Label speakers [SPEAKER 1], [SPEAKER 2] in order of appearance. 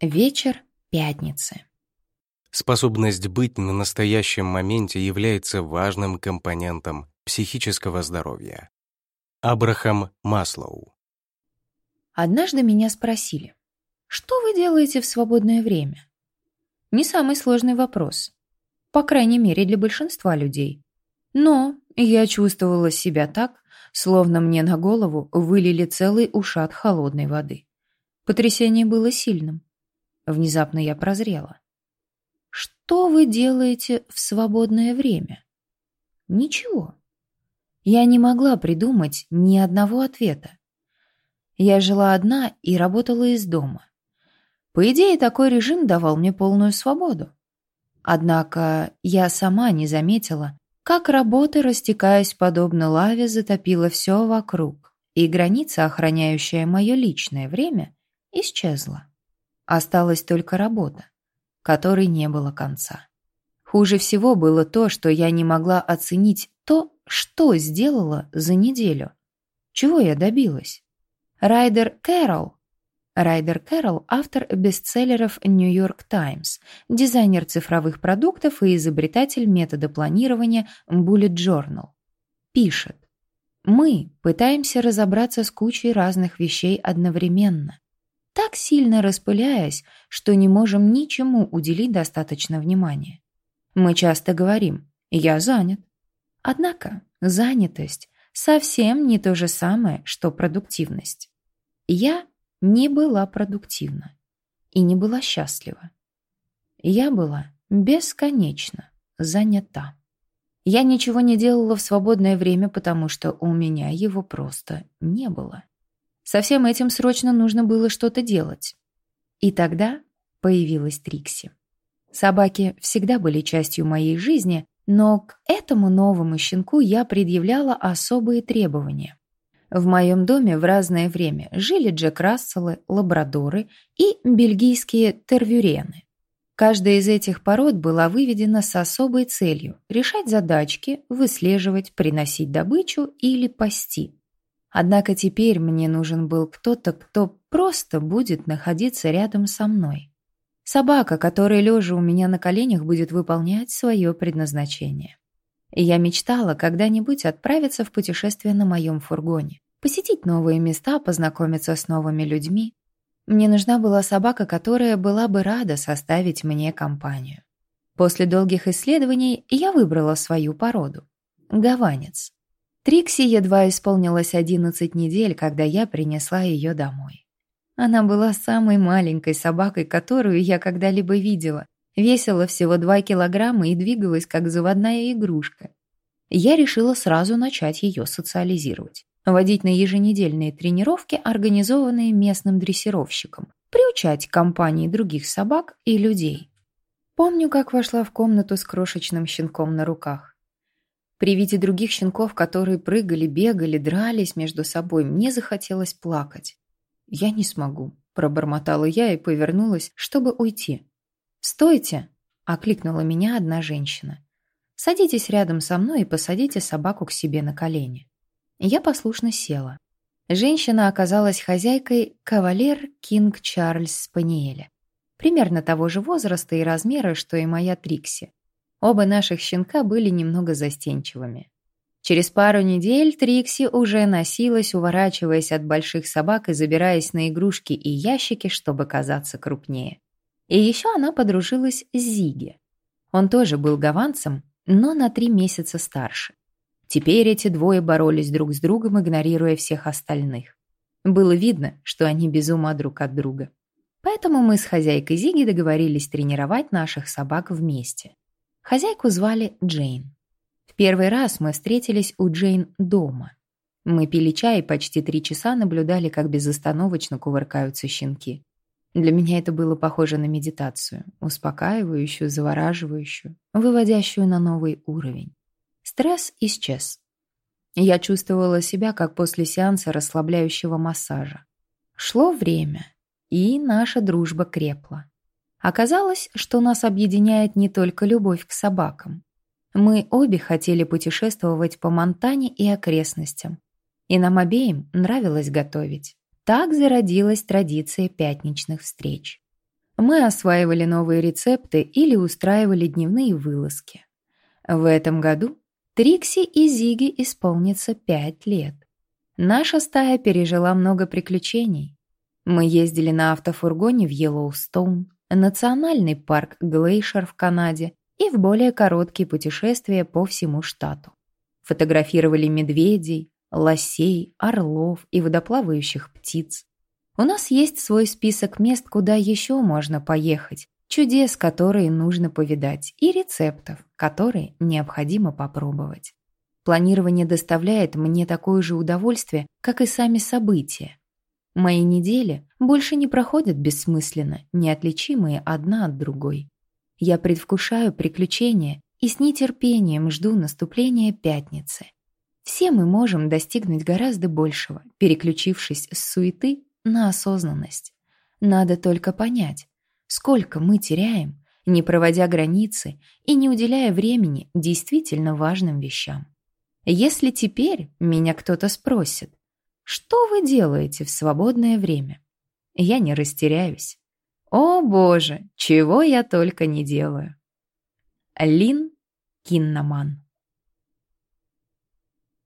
[SPEAKER 1] Вечер пятницы.
[SPEAKER 2] Способность быть на настоящем моменте является важным компонентом психического здоровья. Абрахам Маслоу.
[SPEAKER 1] Однажды меня спросили, что вы делаете в свободное время? Не самый сложный вопрос. По крайней мере, для большинства людей. Но я чувствовала себя так, словно мне на голову вылили целый ушат холодной воды. Потрясение было сильным. Внезапно я прозрела. Что вы делаете в свободное время? Ничего. Я не могла придумать ни одного ответа. Я жила одна и работала из дома. По идее, такой режим давал мне полную свободу. Однако я сама не заметила, как работа, растекаясь подобно лаве, затопила все вокруг, и граница, охраняющая мое личное время, исчезла. Осталась только работа, которой не было конца. Хуже всего было то, что я не могла оценить то, что сделала за неделю. Чего я добилась? Райдер Кэрролл. Райдер Кэрролл – автор бестселлеров «Нью-Йорк Таймс», дизайнер цифровых продуктов и изобретатель метода планирования Bullet Journal. Пишет. Мы пытаемся разобраться с кучей разных вещей одновременно так сильно распыляясь, что не можем ничему уделить достаточно внимания. Мы часто говорим «я занят». Однако занятость совсем не то же самое, что продуктивность. Я не была продуктивна и не была счастлива. Я была бесконечно занята. Я ничего не делала в свободное время, потому что у меня его просто не было. Со всем этим срочно нужно было что-то делать. И тогда появилась Трикси. Собаки всегда были частью моей жизни, но к этому новому щенку я предъявляла особые требования. В моем доме в разное время жили Джек Расселы, лабрадоры и бельгийские тервюрены. Каждая из этих пород была выведена с особой целью – решать задачки, выслеживать, приносить добычу или пасти. Однако теперь мне нужен был кто-то, кто просто будет находиться рядом со мной. Собака, которая, лежа у меня на коленях, будет выполнять свое предназначение. И я мечтала когда-нибудь отправиться в путешествие на моем фургоне, посетить новые места, познакомиться с новыми людьми. Мне нужна была собака, которая была бы рада составить мне компанию. После долгих исследований я выбрала свою породу – гаванец. Трикси едва исполнилось 11 недель, когда я принесла ее домой. Она была самой маленькой собакой, которую я когда-либо видела. Весила всего 2 килограмма и двигалась как заводная игрушка. Я решила сразу начать ее социализировать. Водить на еженедельные тренировки, организованные местным дрессировщиком. Приучать к компании других собак и людей. Помню, как вошла в комнату с крошечным щенком на руках. При виде других щенков, которые прыгали, бегали, дрались между собой, мне захотелось плакать. «Я не смогу», – пробормотала я и повернулась, чтобы уйти. «Стойте!» – окликнула меня одна женщина. «Садитесь рядом со мной и посадите собаку к себе на колени». Я послушно села. Женщина оказалась хозяйкой кавалер Кинг Чарльз Спаниеля. Примерно того же возраста и размера, что и моя Трикси. Оба наших щенка были немного застенчивыми. Через пару недель Трикси уже носилась, уворачиваясь от больших собак и забираясь на игрушки и ящики, чтобы казаться крупнее. И еще она подружилась с Зиги. Он тоже был гаванцем, но на три месяца старше. Теперь эти двое боролись друг с другом, игнорируя всех остальных. Было видно, что они без ума друг от друга. Поэтому мы с хозяйкой Зиги договорились тренировать наших собак вместе. Хозяйку звали Джейн. В первый раз мы встретились у Джейн дома. Мы пили чай и почти три часа наблюдали, как безостановочно кувыркаются щенки. Для меня это было похоже на медитацию, успокаивающую, завораживающую, выводящую на новый уровень. Стресс исчез. Я чувствовала себя, как после сеанса расслабляющего массажа. Шло время, и наша дружба крепла. Оказалось, что нас объединяет не только любовь к собакам. Мы обе хотели путешествовать по Монтане и окрестностям. И нам обеим нравилось готовить. Так зародилась традиция пятничных встреч. Мы осваивали новые рецепты или устраивали дневные вылазки. В этом году Трикси и Зиги исполнится пять лет. Наша стая пережила много приключений. Мы ездили на автофургоне в Йеллоустоун, национальный парк Глейшер в Канаде и в более короткие путешествия по всему штату. Фотографировали медведей, лосей, орлов и водоплавающих птиц. У нас есть свой список мест, куда еще можно поехать, чудес, которые нужно повидать, и рецептов, которые необходимо попробовать. Планирование доставляет мне такое же удовольствие, как и сами события. Мои недели больше не проходят бессмысленно, неотличимые одна от другой. Я предвкушаю приключения и с нетерпением жду наступления пятницы. Все мы можем достигнуть гораздо большего, переключившись с суеты на осознанность. Надо только понять, сколько мы теряем, не проводя границы и не уделяя времени действительно важным вещам. Если теперь меня кто-то спросит, что вы делаете в свободное время? Я не растеряюсь. О боже, чего я только не делаю. Лин Киннаман